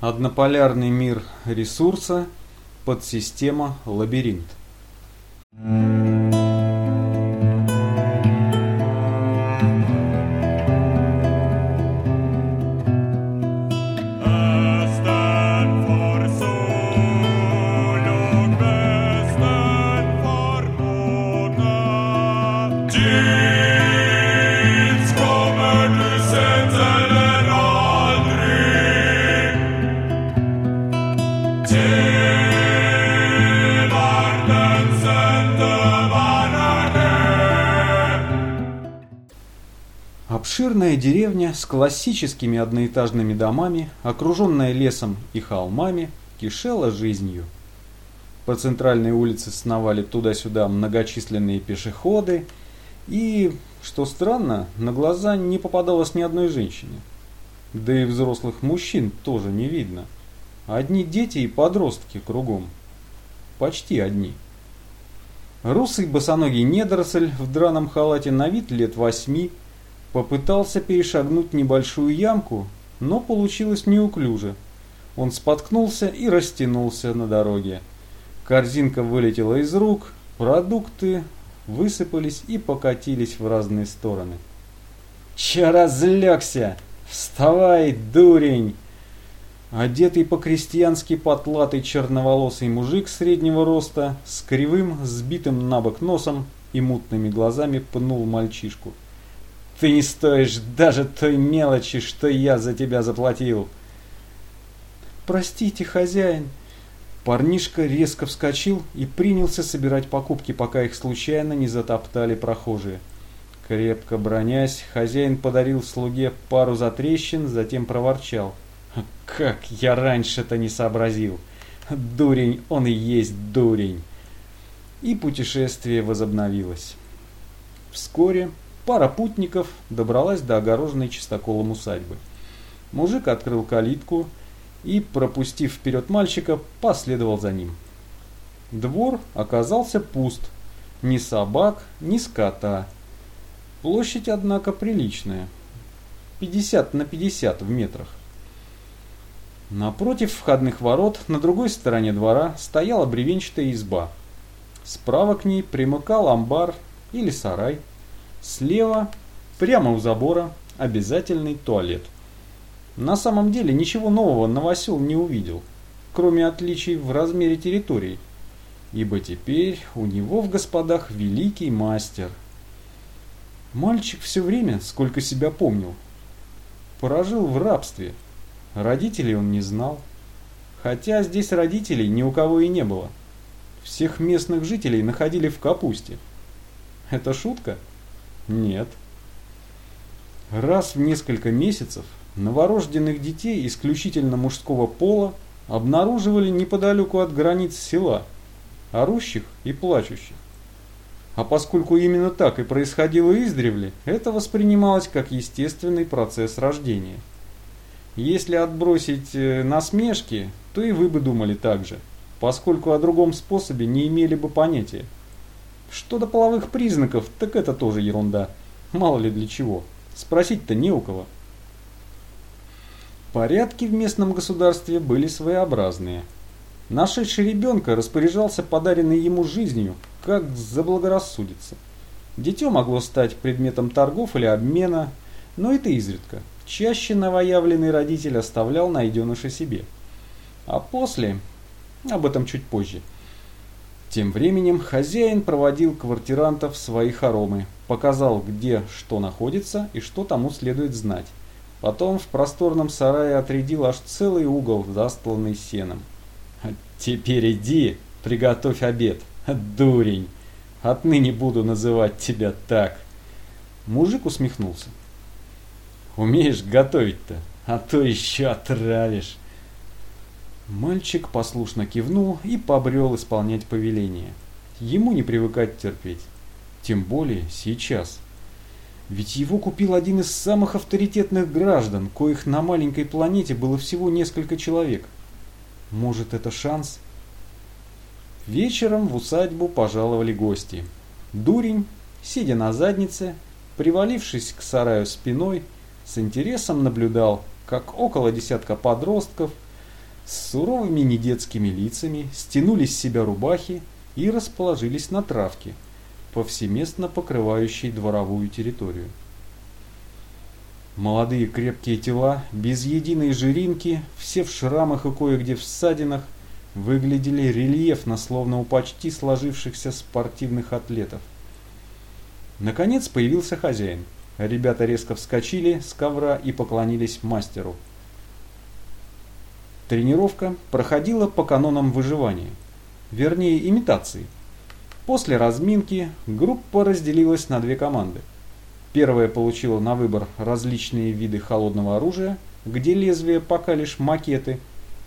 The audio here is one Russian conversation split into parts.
Однополярный мир ресурса, подсистема лабиринт. Обширная деревня с классическими одноэтажными домами, окруженная лесом и холмами, кишела жизнью. По центральной улице сновали туда-сюда многочисленные пешеходы, и, что странно, на глаза не попадалось ни одной женщине. Да и взрослых мужчин тоже не видно. Одни дети и подростки кругом. Почти одни. Русый босоногий недоросль в драном халате на вид лет восьми Попытался перешагнуть небольшую ямку, но получилось неуклюже. Он споткнулся и растянулся на дороге. Корзинка вылетела из рук, продукты высыпались и покатились в разные стороны. «Че разлегся? Вставай, дурень!» Одетый по-крестьянски потлатый черноволосый мужик среднего роста с кривым, сбитым на бок носом и мутными глазами пнул мальчишку. Ты не стоишь даже той мелочи, что я за тебя заплатил. Простите, хозяин. Парнишка резко вскочил и принялся собирать покупки, пока их случайно не затоптали прохожие. Крепко бронясь, хозяин подарил слуге пару затрещин, затем проворчал. Как я раньше-то не сообразил. Дурень, он и есть дурень. И путешествие возобновилось. Вскоре Пара путников добралась до огороженной чистоколом усадьбы. Мужик открыл калитку и, пропустив вперед мальчика, последовал за ним. Двор оказался пуст. Ни собак, ни скота. Площадь, однако, приличная. 50 на 50 в метрах. Напротив входных ворот, на другой стороне двора, стояла бревенчатая изба. Справа к ней примыкал амбар или сарай. Слева, прямо у забора, обязательный туалет. На самом деле ничего нового новосел не увидел, кроме отличий в размере территорий, ибо теперь у него в господах великий мастер. Мальчик все время, сколько себя помнил, прожил в рабстве. Родителей он не знал. Хотя здесь родителей ни у кого и не было. Всех местных жителей находили в капусте. Это шутка? Нет. Раз в несколько месяцев новорожденных детей исключительно мужского пола обнаруживали неподалеку от границ села, орущих и плачущих. А поскольку именно так и происходило издревле, это воспринималось как естественный процесс рождения. Если отбросить э, насмешки, то и вы бы думали так же, поскольку о другом способе не имели бы понятия. Что до половых признаков, так это тоже ерунда. Мало ли для чего. Спросить-то не у кого. Порядки в местном государстве были своеобразные. Нашедший ребенка распоряжался подаренной ему жизнью, как заблагорассудится. Дитё могло стать предметом торгов или обмена, но это изредка. Чаще новоявленный родитель оставлял найденыша себе. А после, об этом чуть позже, тем временем хозяин проводил квартирантов в свои хоромы, показал, где что находится и что тому следует знать. Потом в просторном сарае отрядил аж целый угол, застланный сеном. «Теперь иди, приготовь обед, дурень! Отныне буду называть тебя так!» Мужик усмехнулся. «Умеешь готовить-то, а то еще отравишь!» Мальчик послушно кивнул и побрел исполнять повеление. Ему не привыкать терпеть. Тем более сейчас. Ведь его купил один из самых авторитетных граждан, коих на маленькой планете было всего несколько человек. Может, это шанс? Вечером в усадьбу пожаловали гости. Дурень, сидя на заднице, привалившись к сараю спиной, с интересом наблюдал, как около десятка подростков – с суровыми недетскими лицами стянули с себя рубахи и расположились на травке, повсеместно покрывающей дворовую территорию. Молодые крепкие тела, без единой жиринки, все в шрамах и кое-где в ссадинах, выглядели рельефно, словно у почти сложившихся спортивных атлетов. Наконец появился хозяин. Ребята резко вскочили с ковра и поклонились мастеру. Тренировка проходила по канонам выживания, вернее имитации. После разминки группа разделилась на две команды. Первая получила на выбор различные виды холодного оружия, где лезвия пока лишь макеты,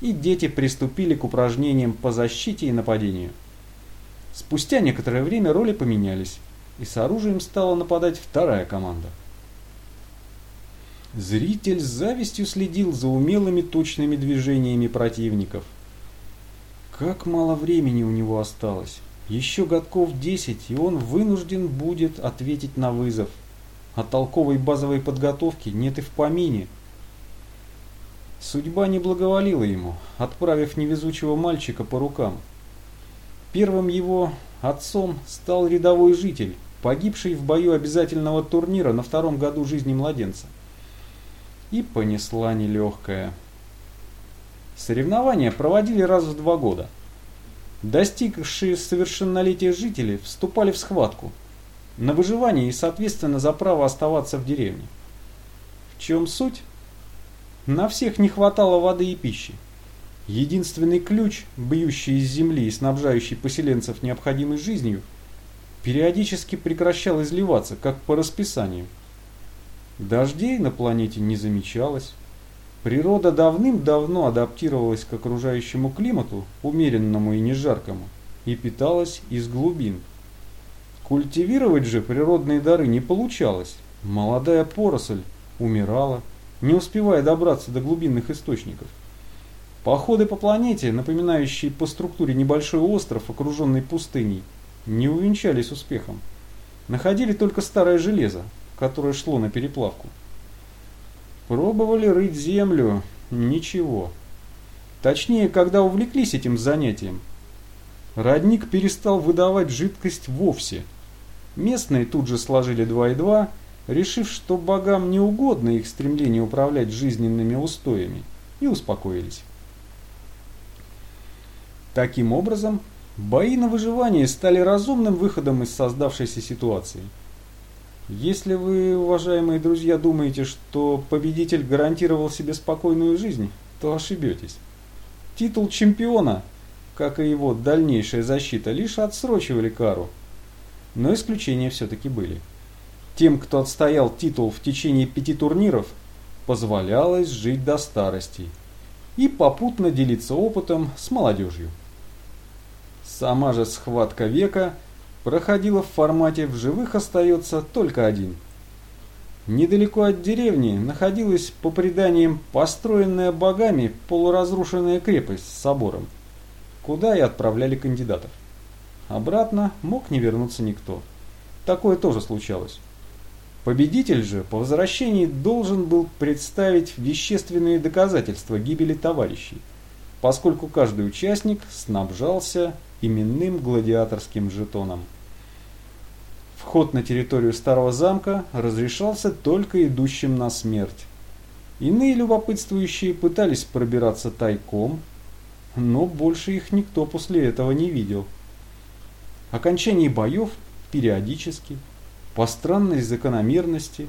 и дети приступили к упражнениям по защите и нападению. Спустя некоторое время роли поменялись и с оружием стала нападать вторая команда. Зритель с завистью следил за умелыми точными движениями противников. Как мало времени у него осталось. Еще годков 10, и он вынужден будет ответить на вызов. А толковой базовой подготовки нет и в помине. Судьба не благоволила ему, отправив невезучего мальчика по рукам. Первым его отцом стал рядовой житель, погибший в бою обязательного турнира на втором году жизни младенца. И понесла нелегкая. Соревнования проводили раз в два года. Достигшие совершеннолетия жители вступали в схватку на выживание и, соответственно, за право оставаться в деревне. В чем суть? На всех не хватало воды и пищи. Единственный ключ, бьющий из земли и снабжающий поселенцев необходимой жизнью – периодически прекращал изливаться, как по расписанию. Дождей на планете не замечалось. Природа давным-давно адаптировалась к окружающему климату, умеренному и не жаркому, и питалась из глубин. Культивировать же природные дары не получалось. Молодая поросль умирала, не успевая добраться до глубинных источников. Походы по планете, напоминающие по структуре небольшой остров, окруженный пустыней, не увенчались успехом. Находили только старое железо, которое шло на переплавку. Пробовали рыть землю, ничего. Точнее, когда увлеклись этим занятием. Родник перестал выдавать жидкость вовсе. Местные тут же сложили два и два, решив, что богам не угодно их стремление управлять жизненными устоями, и успокоились. Таким образом, Бои на выживание стали разумным выходом из создавшейся ситуации. Если вы, уважаемые друзья, думаете, что победитель гарантировал себе спокойную жизнь, то ошибетесь. Титул чемпиона, как и его дальнейшая защита, лишь отсрочивали кару. Но исключения все-таки были. Тем, кто отстоял титул в течение пяти турниров, позволялось жить до старости и попутно делиться опытом с молодежью. Сама же схватка века проходила в формате «в живых остается только один». Недалеко от деревни находилась, по преданиям, построенная богами полуразрушенная крепость с собором, куда и отправляли кандидатов. Обратно мог не вернуться никто. Такое тоже случалось. Победитель же по возвращении должен был представить вещественные доказательства гибели товарищей, поскольку каждый участник снабжался именным гладиаторским жетоном. Вход на территорию старого замка разрешался только идущим на смерть. Иные любопытствующие пытались пробираться тайком, но больше их никто после этого не видел. Окончание боев периодически, по странной закономерности,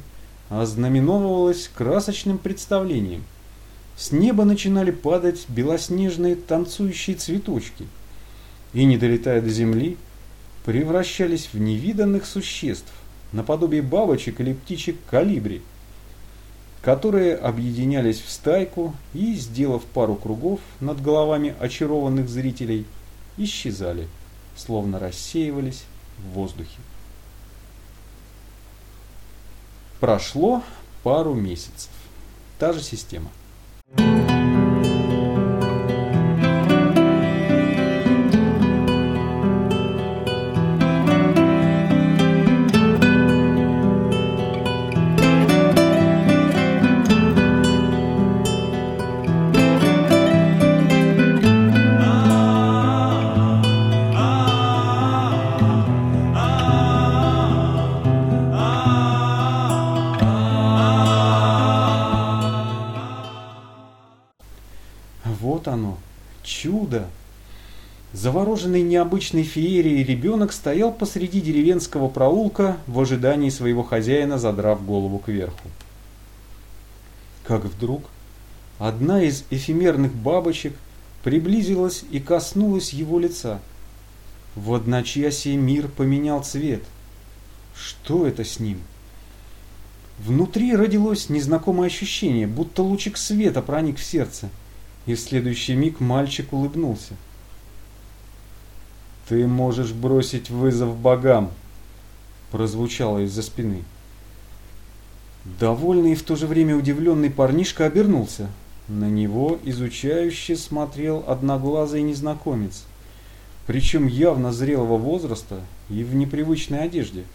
ознаменовывалось красочным представлением. С неба начинали падать белоснежные танцующие цветочки – и, не долетая до земли, превращались в невиданных существ, наподобие бабочек или птичек калибри, которые объединялись в стайку и, сделав пару кругов над головами очарованных зрителей, исчезали, словно рассеивались в воздухе. Прошло пару месяцев. Та же система. Чудо! Завороженный необычной феерией ребенок стоял посреди деревенского проулка в ожидании своего хозяина, задрав голову кверху. Как вдруг одна из эфемерных бабочек приблизилась и коснулась его лица. В одночасье мир поменял цвет. Что это с ним? Внутри родилось незнакомое ощущение, будто лучик света проник в сердце, и в следующий миг мальчик улыбнулся. «Ты можешь бросить вызов богам!» прозвучало из-за спины. Довольный и в то же время удивленный парнишка обернулся. На него изучающе смотрел одноглазый незнакомец, причем явно зрелого возраста и в непривычной одежде.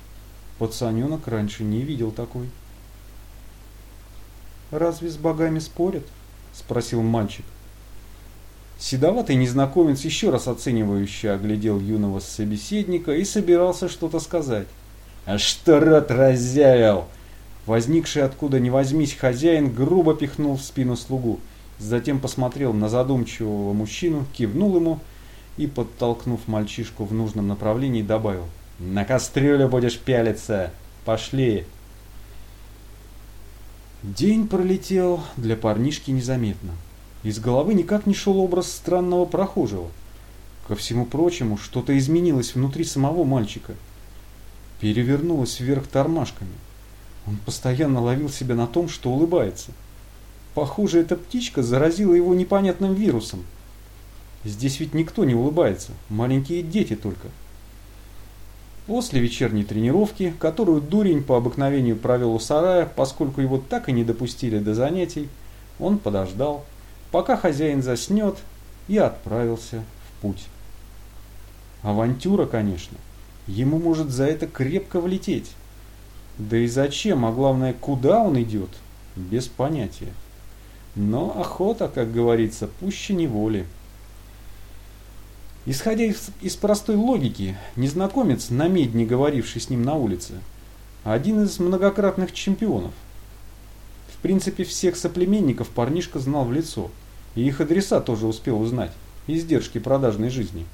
Пацаненок раньше не видел такой. «Разве с богами спорят?» – спросил мальчик. Седоватый незнакомец еще раз оценивающе оглядел юного собеседника и собирался что-то сказать. «А что рот разявил?» Возникший откуда ни возьмись хозяин грубо пихнул в спину слугу, затем посмотрел на задумчивого мужчину, кивнул ему и, подтолкнув мальчишку в нужном направлении, добавил «На кастрюлю будешь пялиться! Пошли!» День пролетел для парнишки незаметно. Из головы никак не шел образ странного прохожего. Ко всему прочему, что-то изменилось внутри самого мальчика. Перевернулось вверх тормашками. Он постоянно ловил себя на том, что улыбается. Похоже, эта птичка заразила его непонятным вирусом. Здесь ведь никто не улыбается, маленькие дети только. После вечерней тренировки, которую дурень по обыкновению провел у сарая, поскольку его так и не допустили до занятий, он подождал, пока хозяин заснет, и отправился в путь. Авантюра, конечно. Ему может за это крепко влететь. Да и зачем, а главное, куда он идет, без понятия. Но охота, как говорится, пуще неволи. Исходя из, из простой логики, незнакомец, на медне говоривший с ним на улице, один из многократных чемпионов – в принципе, всех соплеменников парнишка знал в лицо, и их адреса тоже успел узнать, издержки продажной жизни.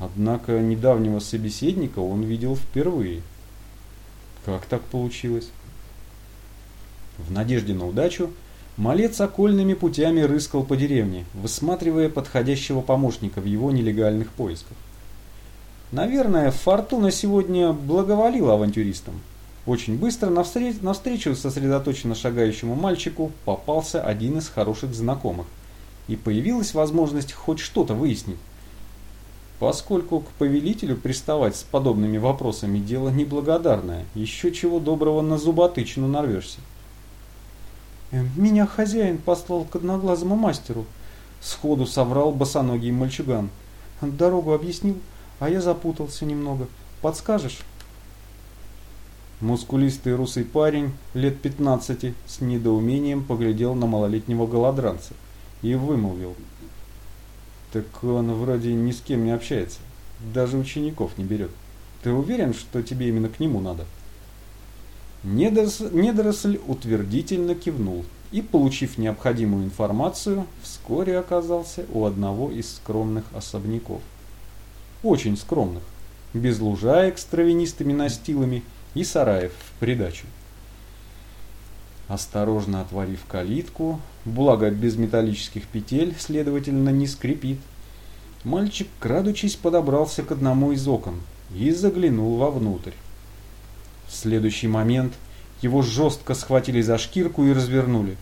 Однако недавнего собеседника он видел впервые. Как так получилось? В надежде на удачу, малец окольными путями рыскал по деревне, высматривая подходящего помощника в его нелегальных поисках. Наверное, фортуна сегодня благоволила авантюристам. Очень быстро навстреч навстречу сосредоточенно шагающему мальчику попался один из хороших знакомых, и появилась возможность хоть что-то выяснить. Поскольку к повелителю приставать с подобными вопросами дело неблагодарное, еще чего доброго на зуботычину нарвешься. «Э, «Меня хозяин послал к одноглазому мастеру», — сходу соврал босоногий мальчуган. «Дорогу объяснил, а я запутался немного. Подскажешь?» Мускулистый русый парень, лет 15, с недоумением поглядел на малолетнего голодранца и вымолвил. Так он вроде ни с кем не общается, даже учеников не берет. Ты уверен, что тебе именно к нему надо? Недоросль утвердительно кивнул и, получив необходимую информацию, вскоре оказался у одного из скромных особняков. Очень скромных, без лужаек с травянистыми настилами и сараев в придачу. Осторожно отворив калитку, благо без металлических петель, следовательно, не скрипит, мальчик, крадучись, подобрался к одному из окон и заглянул вовнутрь. В следующий момент его жестко схватили за шкирку и развернули.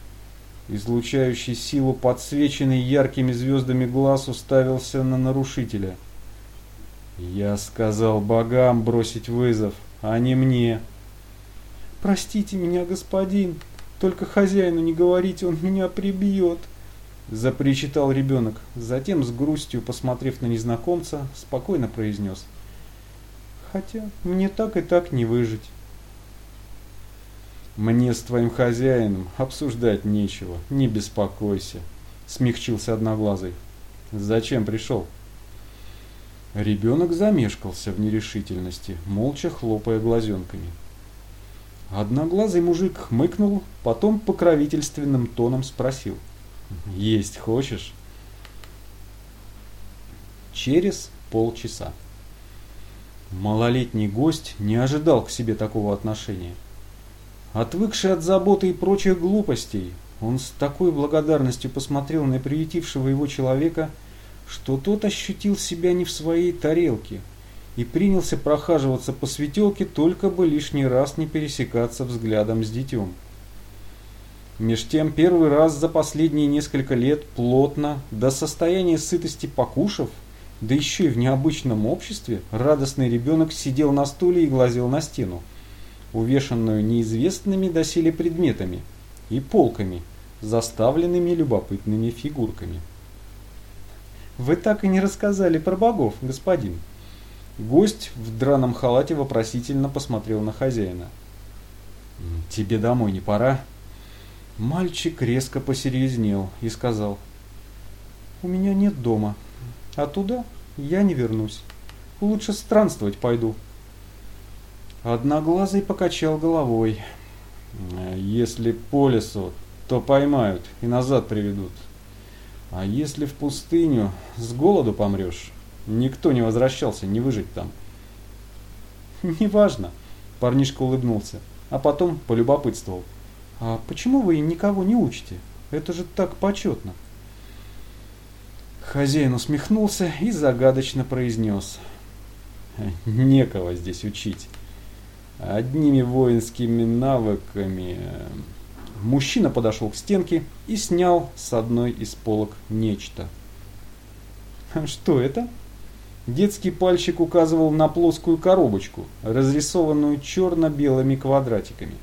Излучающий силу подсвеченный яркими звездами глаз уставился на нарушителя. «Я сказал богам бросить вызов», а не мне. «Простите меня, господин, только хозяину не говорите, он меня прибьет», – запричитал ребенок. Затем, с грустью посмотрев на незнакомца, спокойно произнес. «Хотя мне так и так не выжить». «Мне с твоим хозяином обсуждать нечего, не беспокойся», – смягчился Одноглазый. «Зачем пришел?» Ребенок замешкался в нерешительности, молча хлопая глазенками. Одноглазый мужик хмыкнул, потом покровительственным тоном спросил. «Есть хочешь?» через полчаса. Малолетний гость не ожидал к себе такого отношения. Отвыкший от заботы и прочих глупостей, он с такой благодарностью посмотрел на приютившего его человека, что тот ощутил себя не в своей тарелке и принялся прохаживаться по светелке, только бы лишний раз не пересекаться взглядом с детем. Меж тем, первый раз за последние несколько лет плотно, до состояния сытости покушав, да еще и в необычном обществе, радостный ребенок сидел на стуле и глазел на стену, увешанную неизвестными доселе предметами и полками, заставленными любопытными фигурками. «Вы так и не рассказали про богов, господин». Гость в драном халате вопросительно посмотрел на хозяина. «Тебе домой не пора?» Мальчик резко посерьезнел и сказал, «У меня нет дома, а туда я не вернусь. Лучше странствовать пойду». Одноглазый покачал головой. «Если по лесу, то поймают и назад приведут. А если в пустыню, с голоду помрешь. Никто не возвращался, не выжить там». «Неважно», – парнишка улыбнулся, а потом полюбопытствовал. «А почему вы никого не учите? Это же так почетно!» Хозяин усмехнулся и загадочно произнес. «Некого здесь учить. Одними воинскими навыками...» Мужчина подошел к стенке и снял с одной из полок нечто. «Что это?» Детский пальчик указывал на плоскую коробочку, разрисованную черно-белыми квадратиками.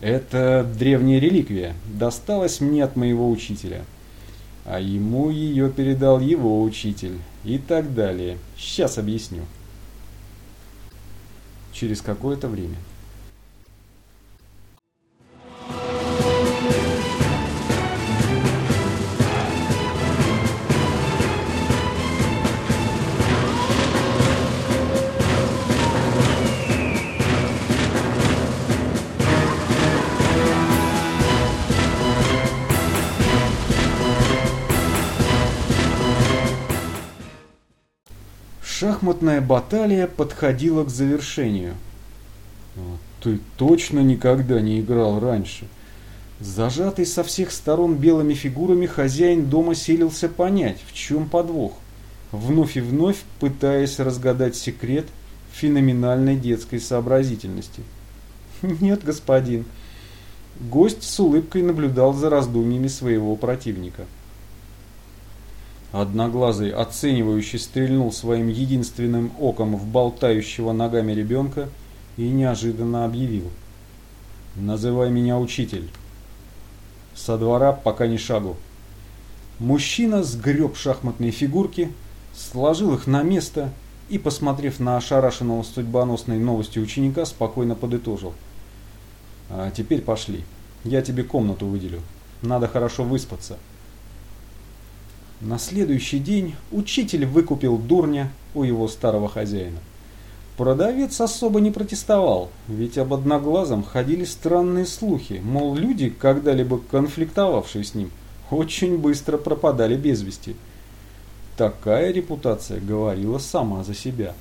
Это древняя реликвия, досталась мне от моего учителя. А ему ее передал его учитель. И так далее. Сейчас объясню. Через какое-то время. Шахматная баталия подходила к завершению. Ты точно никогда не играл раньше. Зажатый со всех сторон белыми фигурами, хозяин дома селился понять, в чем подвох, вновь и вновь пытаясь разгадать секрет феноменальной детской сообразительности. «Нет, господин». Гость с улыбкой наблюдал за раздумьями своего противника. Одноглазый, оценивающий, стрельнул своим единственным оком в болтающего ногами ребенка и неожиданно объявил. «Называй меня учитель». Со двора пока ни шагу. Мужчина сгреб шахматные фигурки, сложил их на место и, посмотрев на ошарашенного судьбоносной новостью ученика, спокойно подытожил. «А теперь пошли. Я тебе комнату выделю. Надо хорошо выспаться». На следующий день учитель выкупил дурня у его старого хозяина. Продавец особо не протестовал, ведь об одноглазом ходили странные слухи, мол, люди, когда-либо конфликтовавшие с ним, очень быстро пропадали без вести. Такая репутация говорила сама за себя.